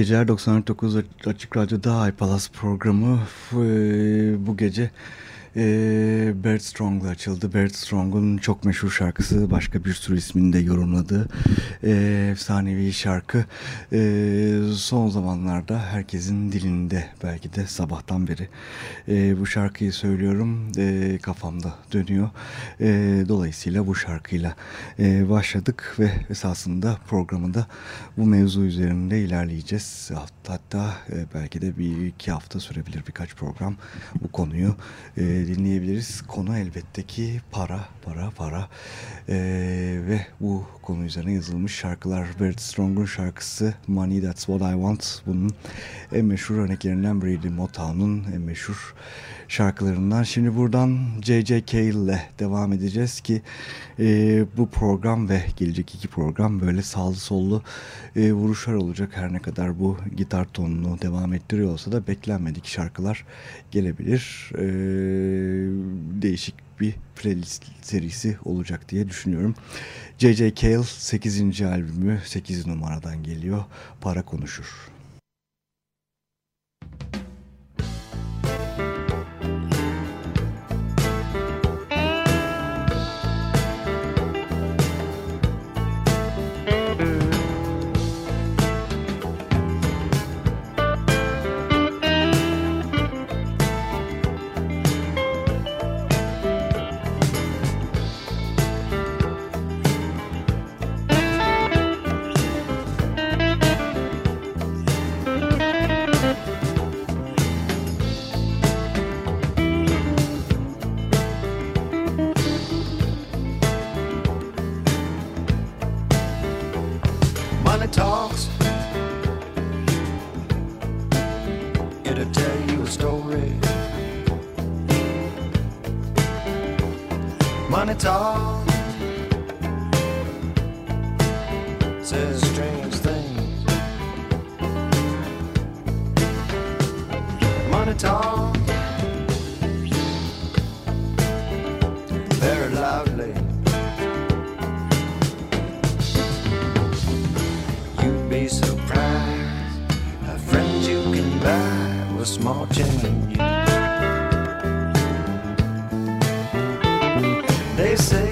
geceler 99 Açık Radyo'da iPalas programı bu gece e, Bert Strong'la açıldı. Bert Strong'un çok meşhur şarkısı başka bir sürü ismini de yorumladığı e, efsanevi şarkı e, son zamanlarda herkesin dilinde belki de sabahtan beri e, bu şarkıyı söylüyorum e, kafamda dönüyor. E, dolayısıyla bu şarkıyla e, başladık ve esasında programında bu mevzu üzerinde ilerleyeceğiz. Hatta e, belki de bir iki hafta sürebilir birkaç program bu konuyu e, dinleyebiliriz. Konu elbette ki para, para, para e, ve bu konu üzerine yazılmış şarkılar. Bert Strong'un şarkısı Money That's What I Want bunun en meşhur örneklerinden biriydi. Motown'un en meşhur şarkılarından. Şimdi buradan J.J. Cale ile devam edeceğiz ki e, bu program ve gelecek iki program böyle sağlı sollu e, vuruşlar olacak. Her ne kadar bu gitar tonunu devam ettiriyor olsa da beklenmedik şarkılar gelebilir. E, değişik bir playlist serisi olacak diye düşünüyorum. J.J. Cale 8. albümü 8 numaradan geliyor. Para konuşur. Says strange things. Money talk very loudly. You'd be surprised how friends you can buy with small change. They say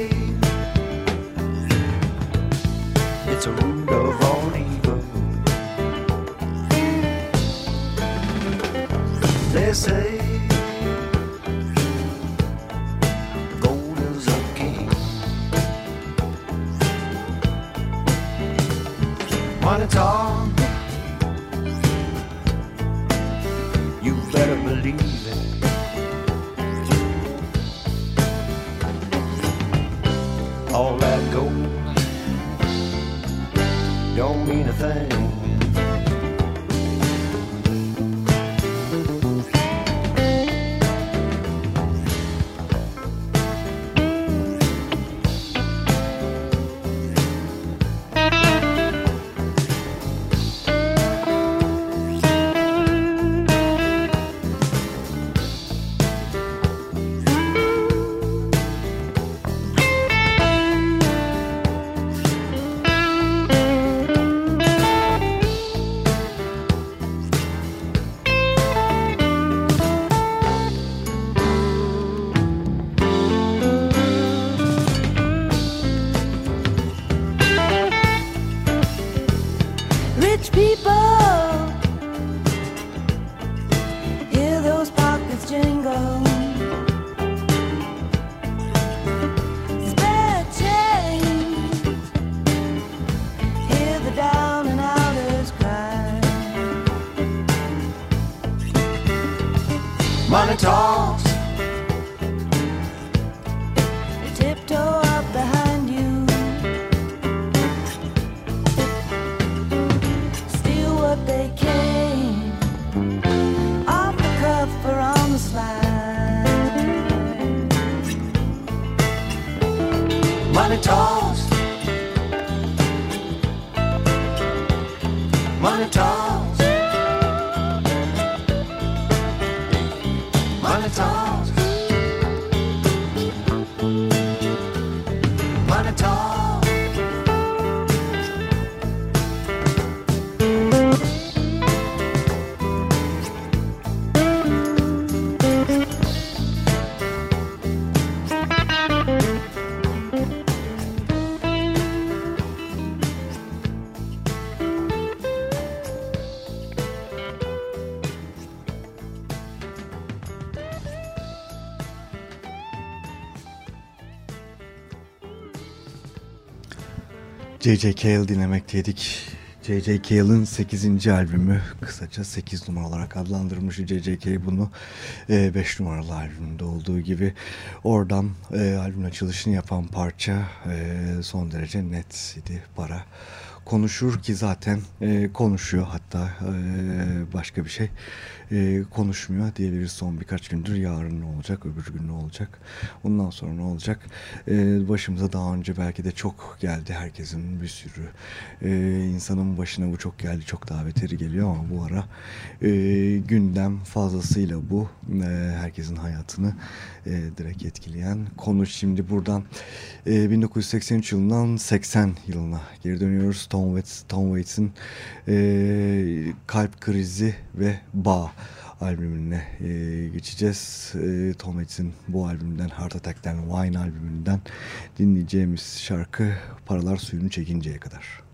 J.J. Cale dinlemekteydik. J.J. Cale'ın 8. albümü kısaca 8 numara olarak adlandırmış J.J. Cale bunu 5 numaralı albümünde olduğu gibi oradan e, albümün açılışını yapan parça e, son derece net idi para konuşur ki zaten e, konuşuyor hatta e, başka bir şey e, konuşmuyor. Diyebiliriz son birkaç gündür yarın ne olacak öbür gün ne olacak bundan sonra ne olacak? E, başımıza daha önce belki de çok geldi herkesin bir sürü. E, insanın başına bu çok geldi çok daha beteri geliyor ama bu ara e, gündem fazlasıyla bu. E, herkesin hayatını e, direkt etkileyen konu şimdi buradan e, 1983 yılından 80 yılına geri dönüyoruz Tom Waits Tom Waits'in e, kalp krizi ve bağ albümüne e, geçeceğiz. E, Tom Waits'in bu albümden Heart Attack'ten Wine albümünden dinleyeceğimiz şarkı Paralar Suyunu Çekinceye kadar.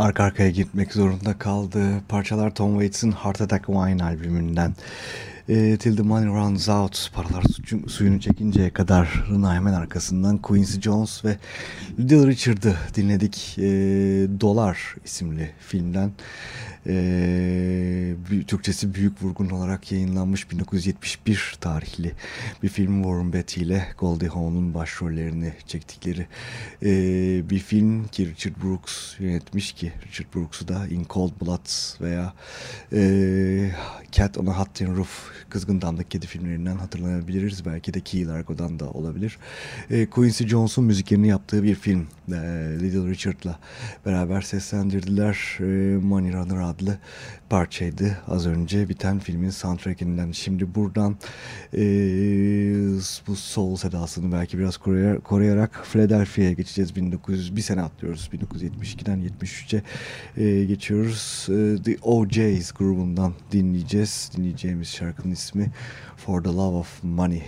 Arka arkaya gitmek zorunda kaldı. Parçalar Tom Waits'in Heart Attack Wine albümünden. E, Till the Money Runs Out paralar su suyunu çekinceye kadar hemen arkasından Quincy Jones ve Little Richard'ı dinledik. E, Dolar isimli filmden. Türkçesi Büyük Vurgun olarak yayınlanmış 1971 tarihli bir film Warren Beatty ile Goldie Hawn'un başrollerini çektikleri e, bir film ki Richard Brooks yönetmiş ki Richard Brooks'u da In Cold Blood veya e, Cat on a Hot Tin Roof Kızgın Dam'daki kedi filmlerinden hatırlanabiliriz. Belki de Key Largo'dan da olabilir. E, Quincy Jones'un müziklerini yaptığı bir film. E, Little Richard'la beraber seslendirdiler. E, Money Runner adlı parçaydı. Az önce biten filmin soundtrackinden. Şimdi buradan e, bu soul sedasını belki biraz koruyarak, koruyarak Philadelphia'ya geçeceğiz. 1900 bir sene atlıyoruz. 1972'den 73'e e, geçiyoruz. E, The OJ's grubundan dinleyeceğiz. Dinleyeceğimiz şarkının ismi For the Love of Money.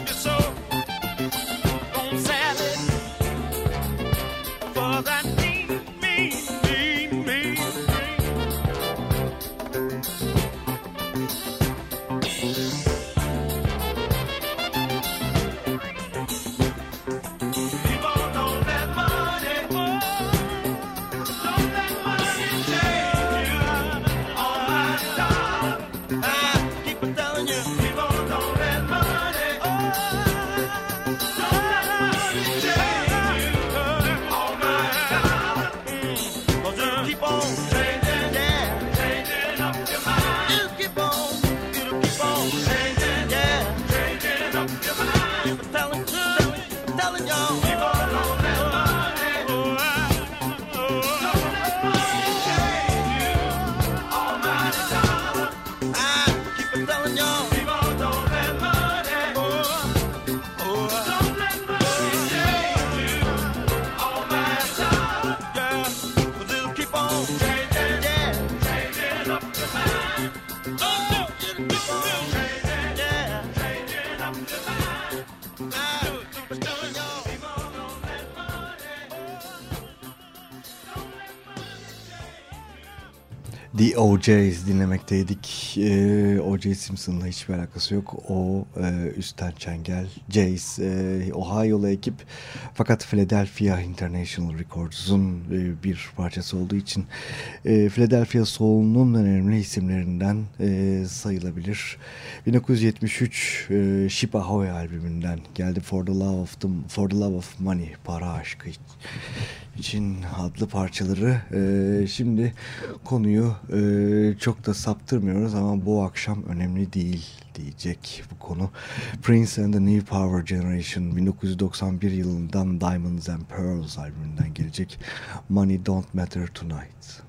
baby, so OJ's dinlemekteydik. Ee, e, OJ Simpson'la hiçbir alakası yok. O e, üstten çengel. Jays, e, Ohio'lu ekip. Fakat Philadelphia International Records'un e, bir parçası olduğu için e, Philadelphia Soul'unun önemli isimlerinden e, sayılabilir. 1973 e, Ship Ahoy albümünden geldi For the Love of, the, For the Love of Money, Para Aşkı için adlı parçaları. E, şimdi konuyu e, çok da saptırmıyoruz ama bu akşam önemli değil diyecek bu konu. Prince and the New Power Generation 1991 yılından Diamonds and Pearls albümünden gelecek Money Don't Matter Tonight.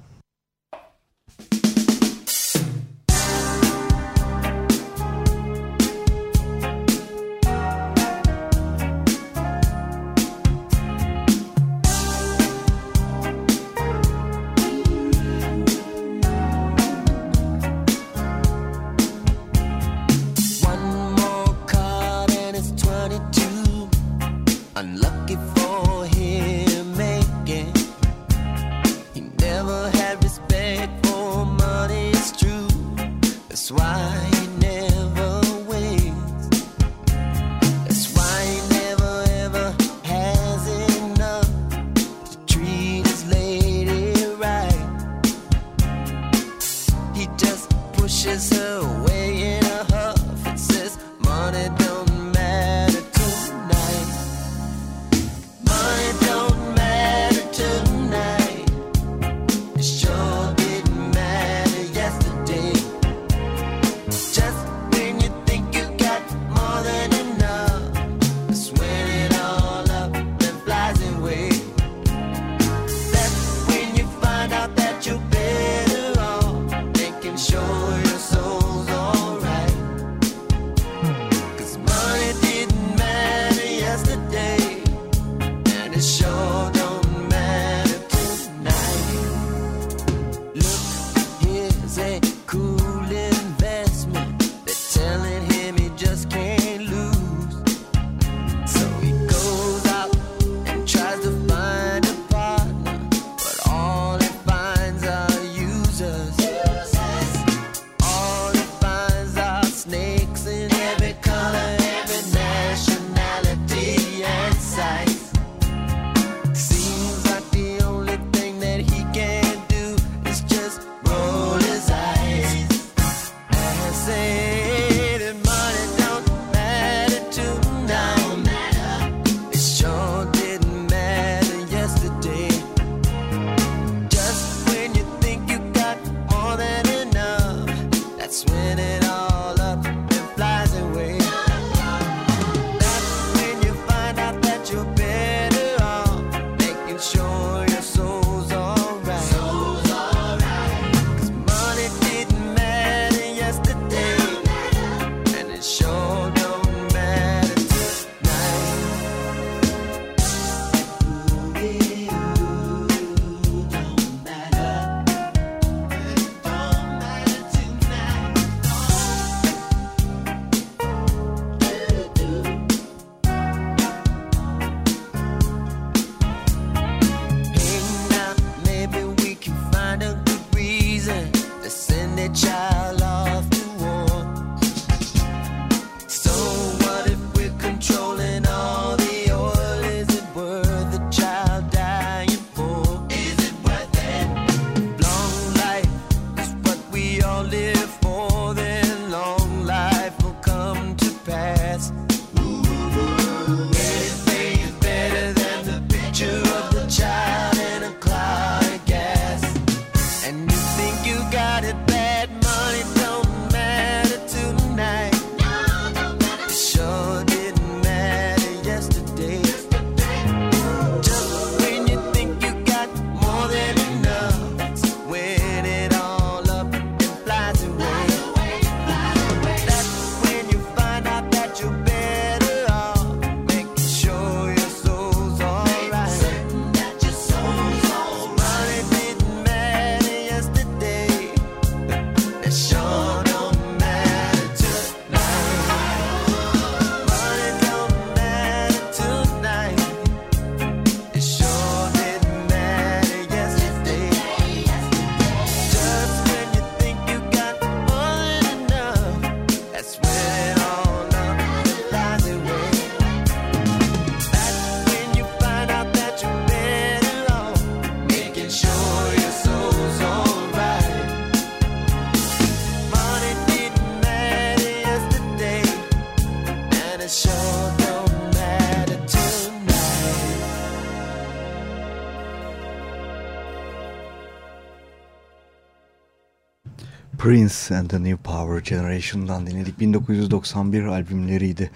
Prince and the New Power Generation'dan dinledik. 1991 albümleriydi.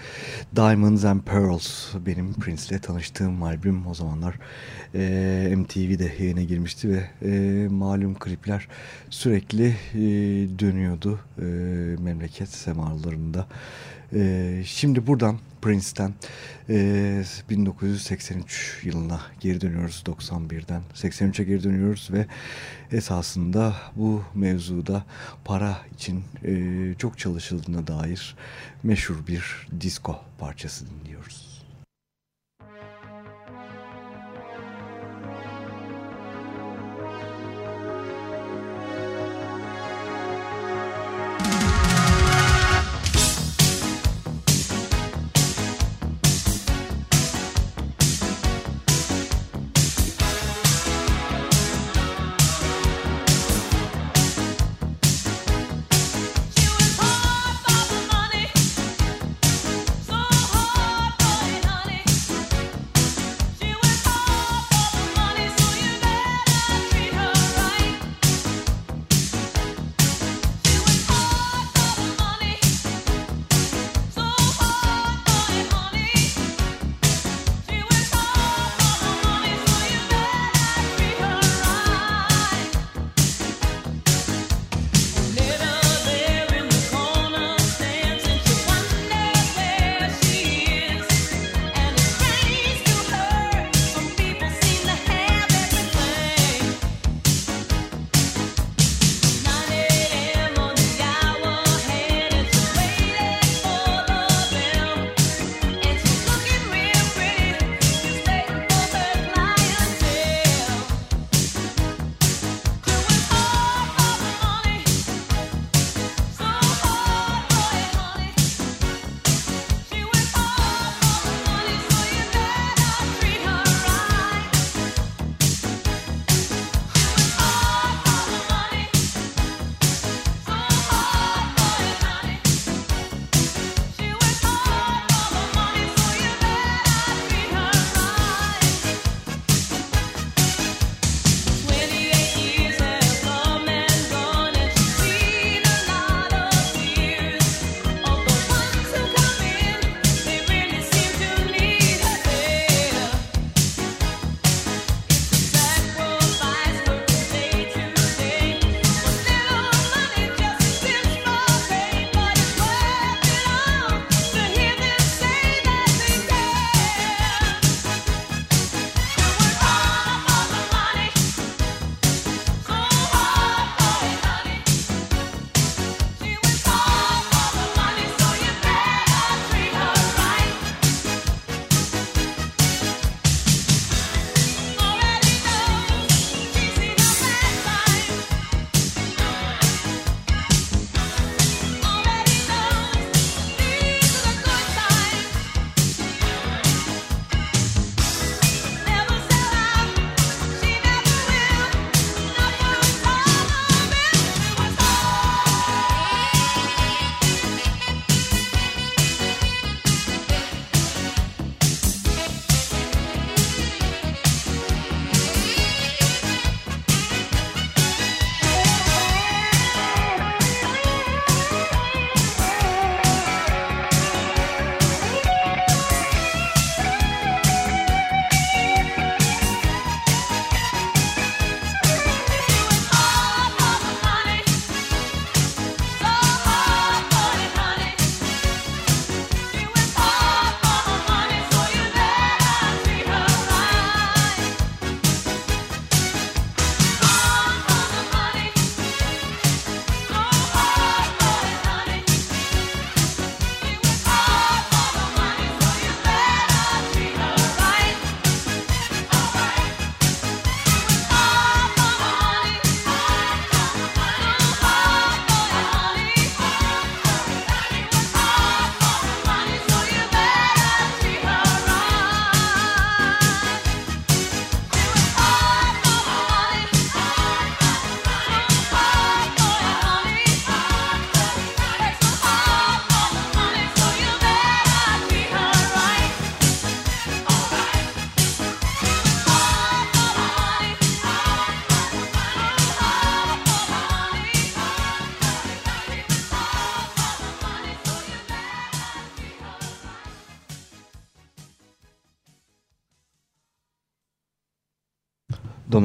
Diamonds and Pearls benim Prince'le tanıştığım albüm. O zamanlar e, MTV'de yayına girmişti ve e, malum klipler sürekli e, dönüyordu e, memleket semalarında. E, şimdi buradan Prince'ten e, 1983 yılına geri dönüyoruz 91'den 83'e geri dönüyoruz ve esasında bu mevzuda para için e, çok çalışıldığına dair meşhur bir disco parçası dinliyoruz.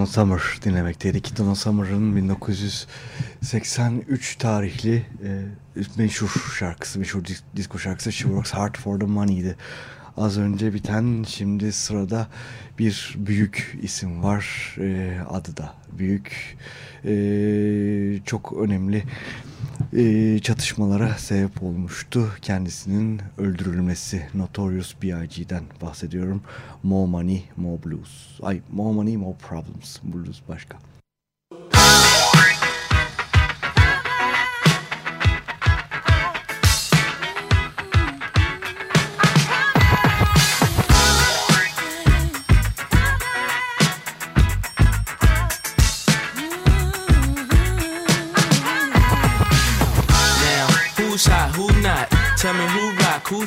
Summer dinlemekteydik. Donna Summer'ın 1983 tarihli e, meşhur şarkısı, meşhur dis disco şarkısı She Works Hard for the Money'di. Az önce biten şimdi sırada bir büyük isim var. E, adı da büyük. E, çok önemli e, çatışmalara sebep olmuştu. Kendisinin öldürülmesi Notorious B.I.G.'den bahsediyorum. More Money, More Blues. Ay, More Money, More Problems. Blues başka.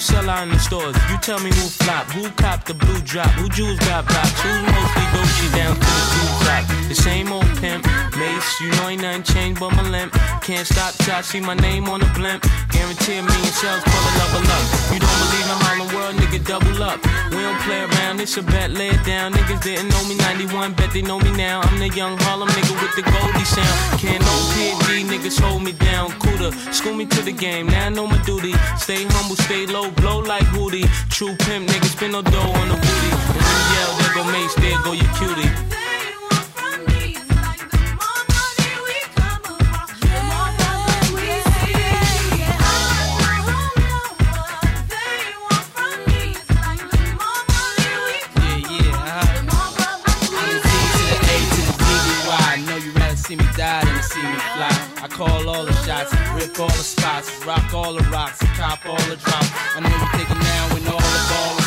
Sell out in the stores. You tell me who flop, who cop the blue drop, who jewels got blocks, who mostly Gucci down to the blue drop. The same old pimp, mace, you know ain't nothing changed but my limp. Can't stop till I see my name on the blimp. Guarantee a million sales, pull a level up. You don't believe in Harlem World, nigga, double up. We don't play around, it's a bet, lay it down. Niggas didn't know me 91, bet they know me now. I'm the young Harlem nigga with the Goldie sound. Can't no PD, niggas hold me down. Cooler, school me to the game, now I know my duty. Stay humble, stay low, blow like Woody. True pimp, niggas spin no dough on the booty. And when you yell, there go Mace, there go your cutie. see me die than to see me fly. I call all the shots, rip all the spots, rock all the rocks, cop all the drops. I know you thinking now when all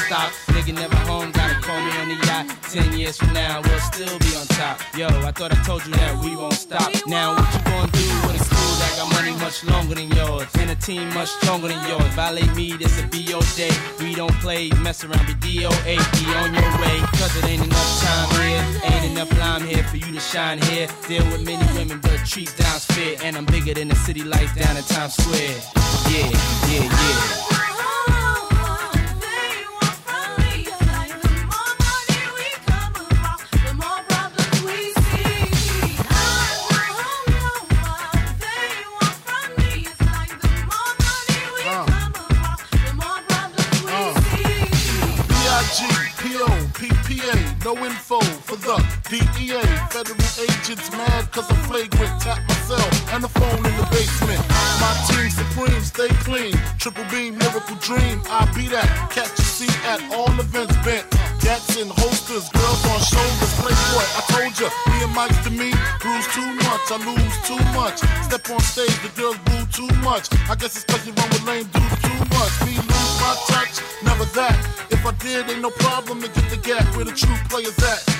stopped. Nigga never home, gotta call me on the yacht. Ten years from now, we'll still be on top. Yo, I thought I told you that we won't stop. Now what you gonna do when it's cool? I got money much longer than yours, and a team much stronger than yours. Violate me, this a BO day. We don't play, mess around, be DOA, be on your way. Cause it ain't enough time here, ain't enough lime here for you to shine here. Deal with many women, but treat down's fair. And I'm bigger than the city lights down in Times Square. Yeah, yeah, yeah. Agents mad cause I'm flagrant. Tap myself and the phone in the basement. My team supreme, stay clean. Triple beam, miracle dream. I be that. Catch a seat at all events bent. Gats in holsters, girls on shoulders. Playboy, I told ya, me and Mike's to me. Bruise too much, I lose too much. Step on stage, the girls boo too much. I guess it's cause you run with lame dudes too much. Me lose my touch, never that. If I did, ain't no problem to get the gap where the true players at.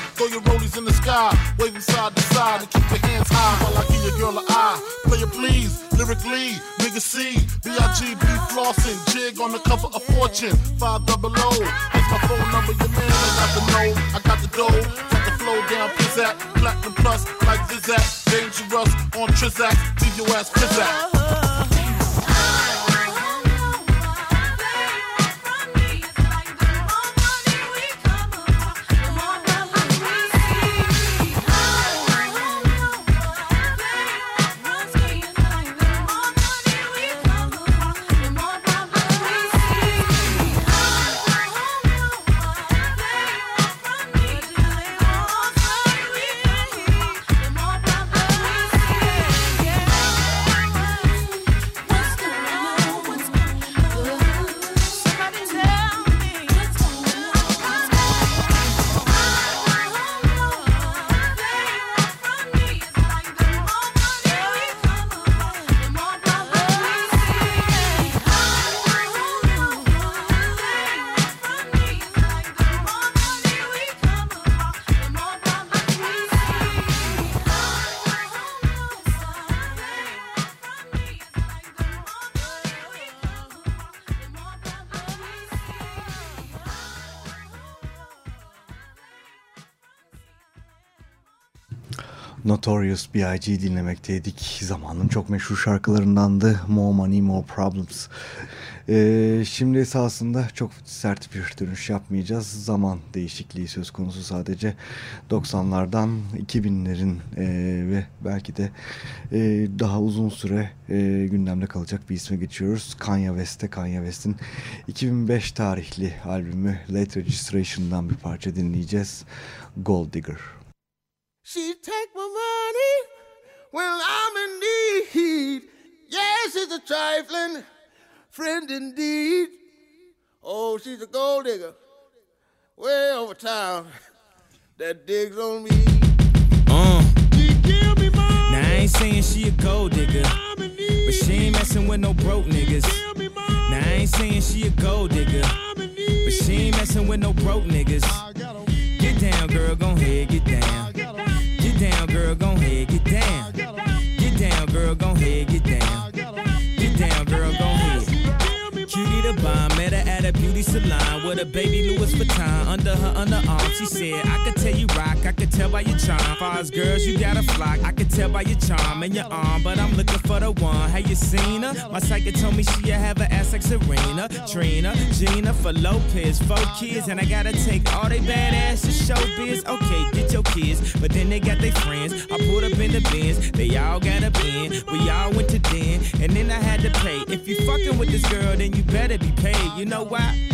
Please, lyrically, nigga C, B-I-G-B flossing, jig on the cover of Fortune, 5 double O. Here's my phone number, your man, I got the know, I got the dough, got the flow down, pizzat, platinum plus, like Zizak, dangerous on Trizak, leave your ass pizzat. Notorious B.I.G. dinlemekteydik. Zamanın çok meşhur şarkılarındandı. More Money, More Problems. Ee, şimdi esasında çok sert bir dönüş yapmayacağız. Zaman değişikliği söz konusu sadece 90'lardan 2000'lerin e, ve belki de e, daha uzun süre e, gündemde kalacak bir isme geçiyoruz. Kanye West'te Kanye West'in 2005 tarihli albümü Late Registration'dan bir parça dinleyeceğiz. Gold Digger. She take my money when I'm in need. Yes, she's a trifling friend indeed. Oh, she's a gold digger way over town that digs on me. Uh. Me money. Now I ain't saying she a gold digger, I'm in need. but she ain't messing with no broke niggas. Now I ain't saying she a gold digger, I'm in need. but she ain't messing with no broke niggas. I got 'em. Get down, girl, gon' head, get down. Get down, girl, gon' head, get down. Get down, girl, gon' head, get down. Get down, girl, gon' head. Cutie the bomb, met her at a beauty salon with a baby Louis Vuitton under her underarm. She said, I could tell you rock, I could tell by your charm. Far as girls, you got a flock. I could tell by your charm and your arm, but I'm looking for the one. Have you seen her? My psychic told me she have an ass like Serena, Trina, Gina for Lopez, four kids, and I gotta take all they badass to show biz. Okay, get your kids, but then they got their friends. I pulled up in the bins, they all got a bin. We all went to den, and then I had to pay. If you fucking with this girl, then you better be paid. You know why?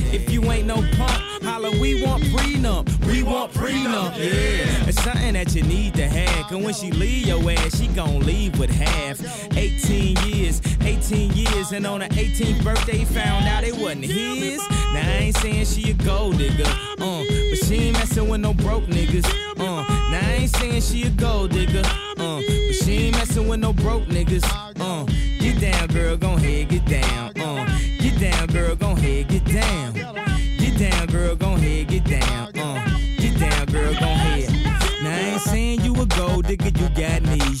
If you ain't no punk, holla, we want prenup. We want prenup. Yeah. It's something that you need to have. Cause when she leave your ass, she gon' leave with half. 18 years, 18 years, and on her 18th birthday, found out it wasn't his. Now I ain't saying she a gold digger, uh, but she ain't messing with no broke niggas. Uh, now I ain't saying she a gold digger, uh, but she ain't messing with no broke niggas. Uh, get down, girl, gon' head, get down. Down. Get down, girl, gon' head, get down. Uh, get down, girl, gon' head. Now I ain't saying you a gold digger, you got knees.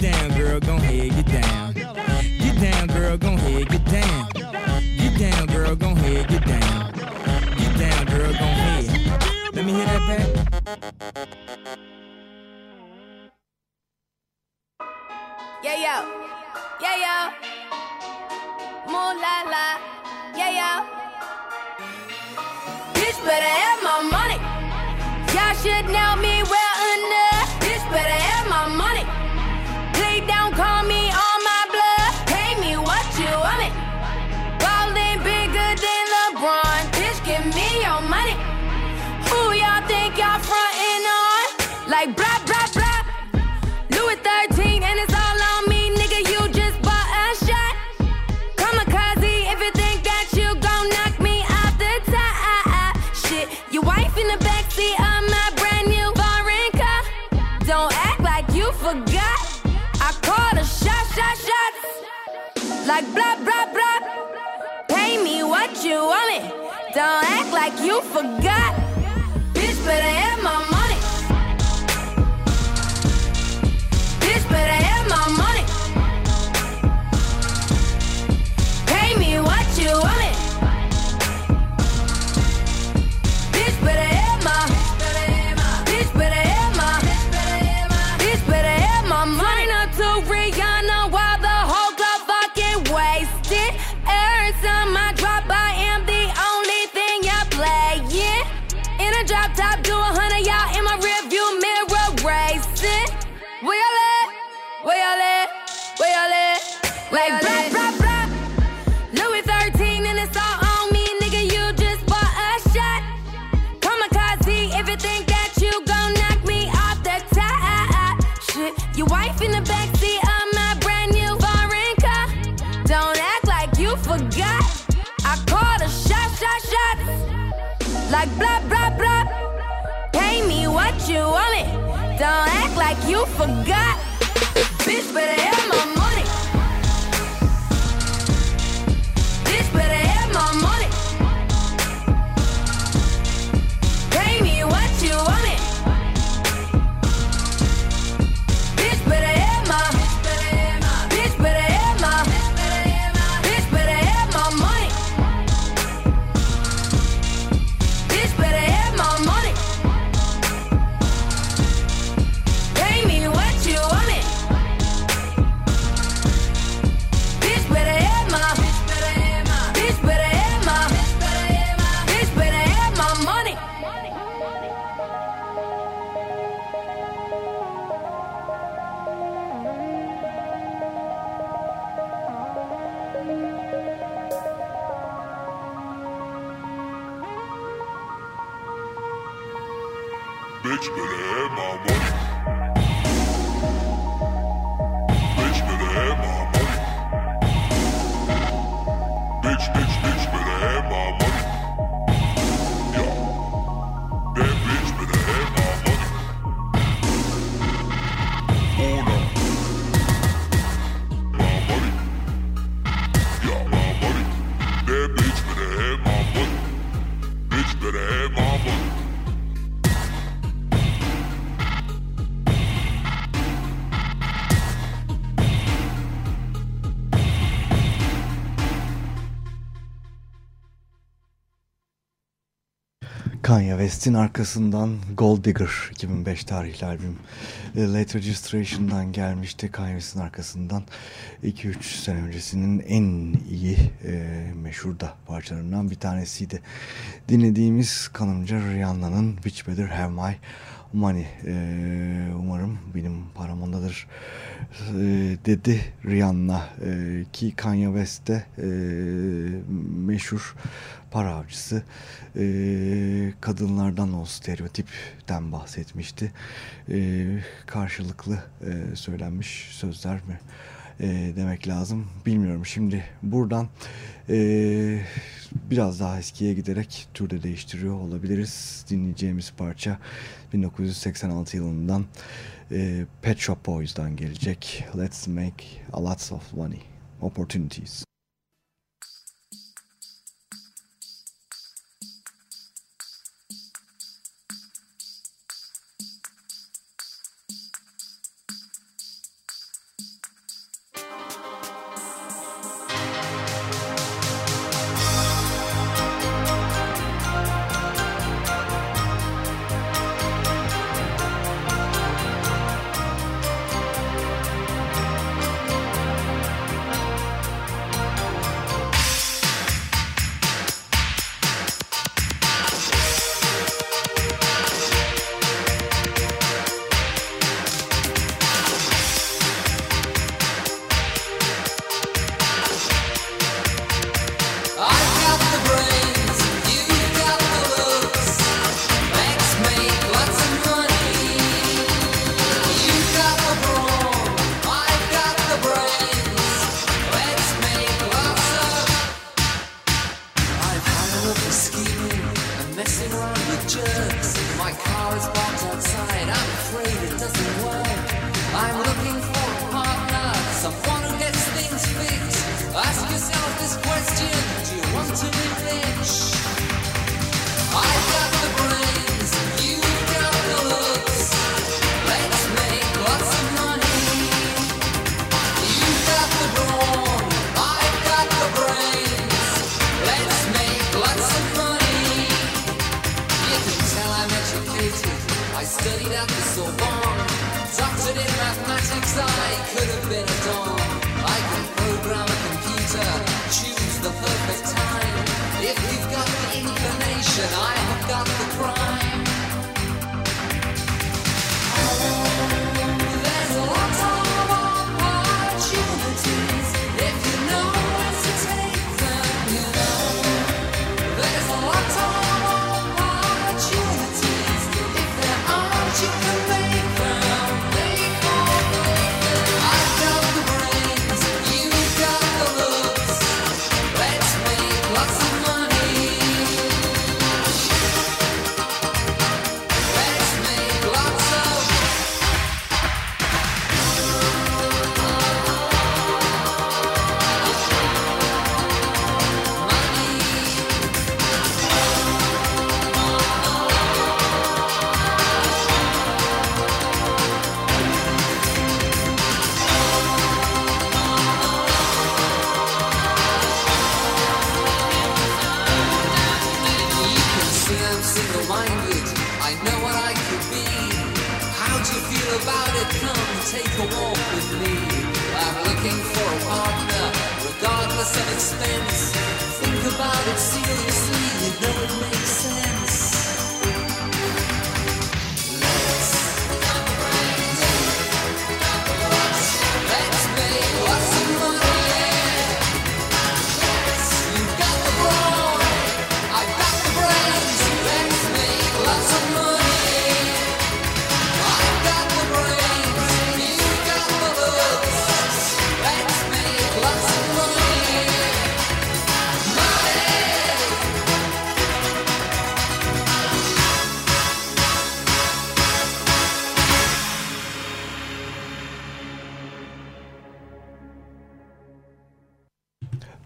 Get down, girl, gon' head, get down. Get down, girl, gon' head, get down. Get down, girl, gon' head, get down. Get down, girl, gon' head. Let me hear that back. Yeah, yo. Yeah, yo. Moon la la. Yeah, yo. Bitch better have my money. Y'all should know me Like blah blah blah. Pay me what you want me. Don't act like you forgot. Bitch better have West'in arkasından Gold Digger 2005 tarihli albüm e, Late Registration'dan gelmişti. Kanye West'in arkasından 2-3 sene öncesinin en iyi e, meşhur da parçalarından bir tanesiydi. Dinlediğimiz kanımca Rihanna'nın Which Better Have My Money e, umarım benim param ondadır e, dedi Rihanna e, ki Kanye West'te e, meşhur para avcısı e, kadınlardan o stereotipten bahsetmişti. E, karşılıklı e, söylenmiş sözler mi e, demek lazım bilmiyorum. Şimdi buradan e, biraz daha eskiye giderek türde değiştiriyor olabiliriz. Dinleyeceğimiz parça 1986 yılından e, Pet Shop Boys'dan gelecek. Let's make a lots of money. Opportunities.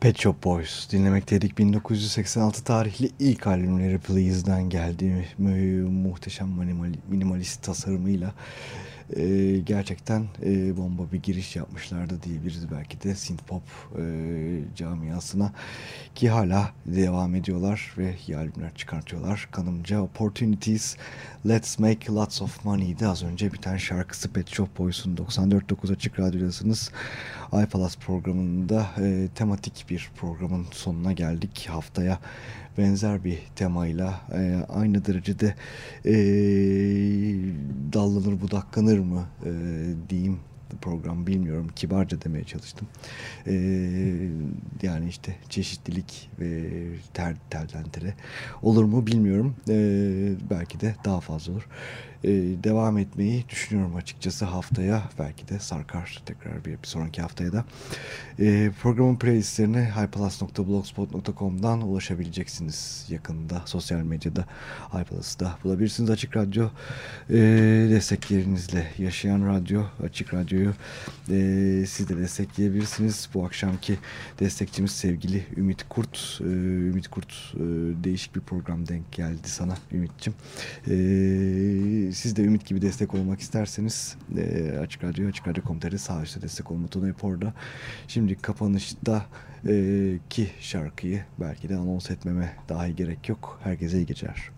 Pet Shop Boys dinlemekteydik. 1986 tarihli ilk albümleri Please'den geldi. Mu- Muhteşem minimal- minimalist tasarımıyla e, gerçekten e, bomba bir giriş yapmışlardı diyebiliriz belki de synthpop e, camiasına ki hala devam ediyorlar ve albümler çıkartıyorlar. Kanımca Opportunities, Let's Make Lots of Money'di az önce biten şarkısı Pet Shop Boys'un 94.9 Açık Radyo'dasınız. iPalas programında e, tematik bir programın sonuna geldik. Haftaya benzer bir temayla e, aynı derecede e, dallanır budaklanır mı e, diyeyim program bilmiyorum kibarca demeye çalıştım. E, yani işte çeşitlilik ve ter, telden tere olur mu bilmiyorum. E, belki de daha fazla olur. E, devam etmeyi düşünüyorum açıkçası haftaya. Belki de sarkar tekrar bir, bir sonraki haftaya da. E, programın playlistlerine hypeplus.blogspot.com'dan ulaşabileceksiniz yakında. Sosyal medyada Hypelus'da bulabilirsiniz. Açık Radyo e, desteklerinizle yaşayan radyo, Açık Radyo'yu siz de destekleyebilirsiniz. Bu akşamki destekçimiz sevgili Ümit Kurt. Ümit Kurt e, değişik bir program denk geldi sana Ümit'ciğim. Siz de Ümit gibi destek olmak isterseniz e, Açık Radyo, Açık Radyo.com.tr sağ üstte destek olma butonu hep orada. Şimdi kapanışta e, ki şarkıyı belki de anons etmeme dahi gerek yok. Herkese iyi geceler.